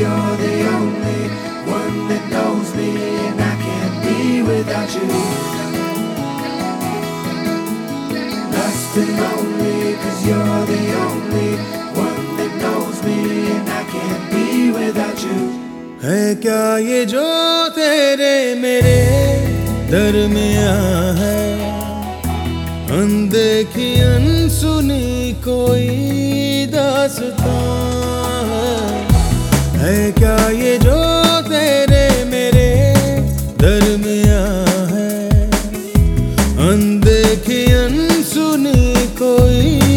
you're the only one that knows me, and I can't be without you. Lost and lonely, cause you're the only one that knows me, and I can't be without you. है क्या ये जो तेरे मेरे दरमिया है अनदेखी अनसुनी कोई दासता है है क्या ये जो तेरे मेरे दरमिया है? अनदेखी अनसुनी कोई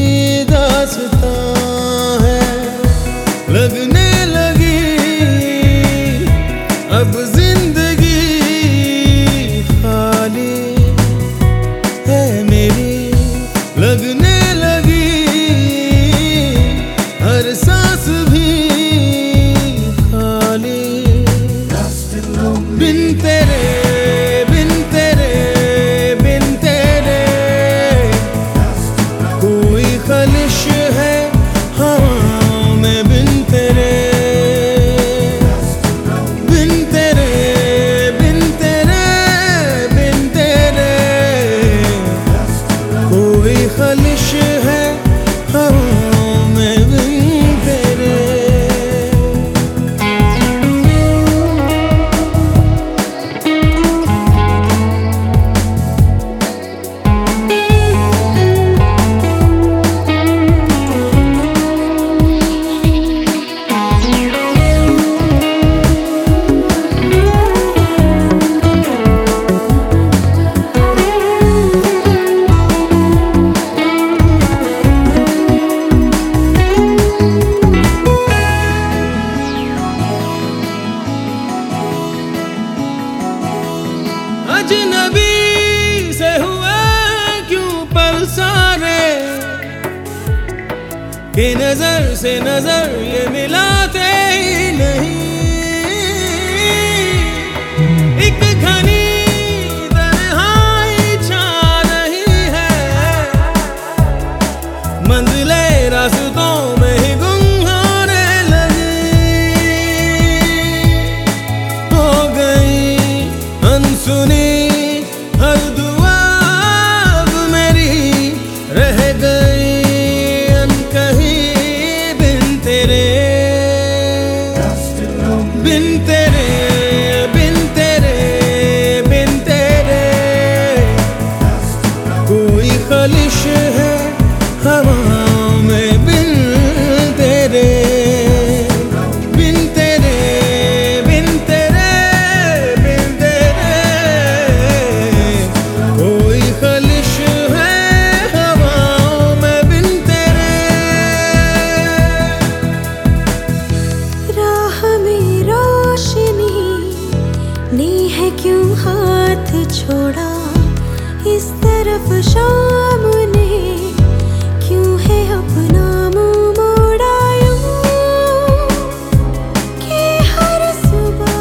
कि नज़र से नज़र ये मिलाते ही नहीं। एक घनी छा है। मंजिले में ही लगी। हो गई हर दुआ मेरी, रह गई शाम क्यों है अपना मोड़ा हर सुबह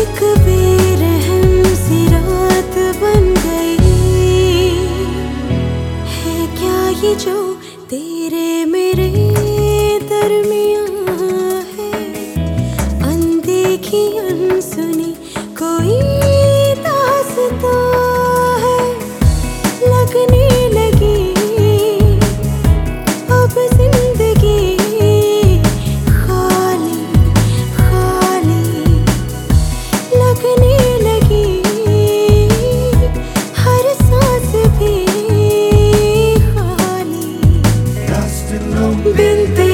एक बन गई। है क्या जो तेरे मेरे दरमियाँ है? अनदेखी अनसुनी कोई Vente